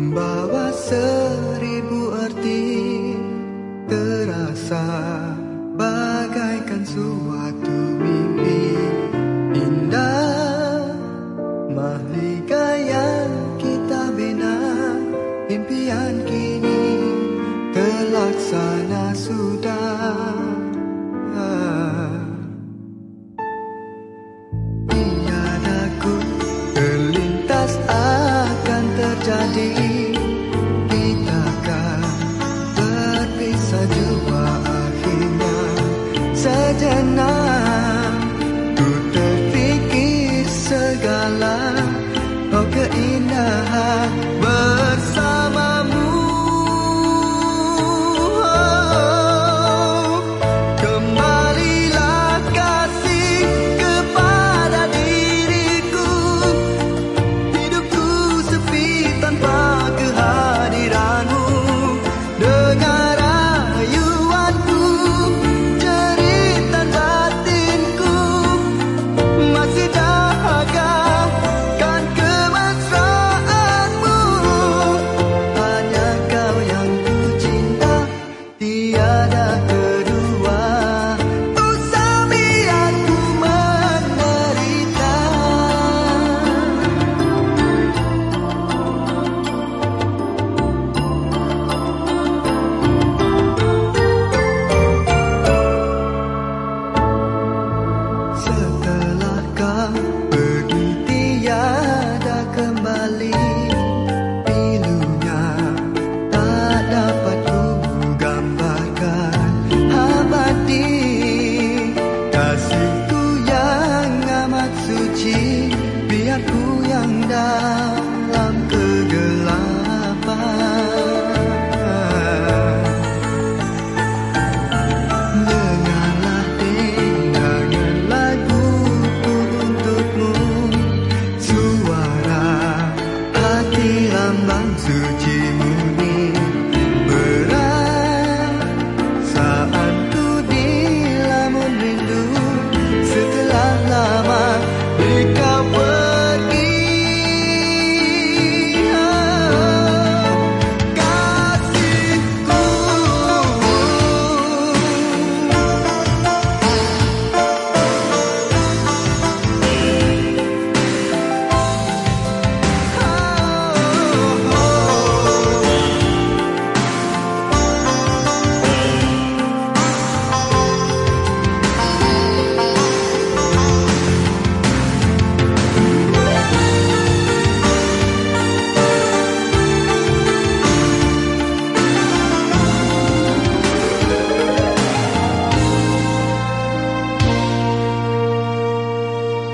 Membawa seribu arti Terasa bagaikan suatu mimpi. Indah Mahligai yang kita bina Impian kita ficasse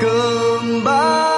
cơm bao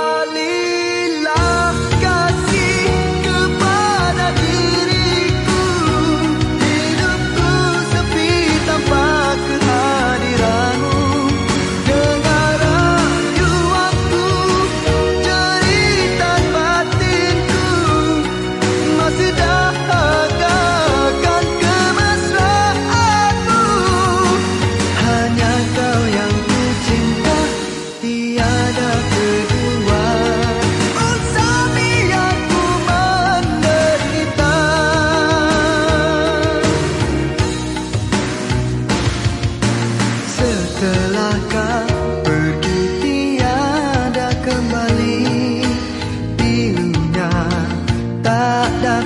ada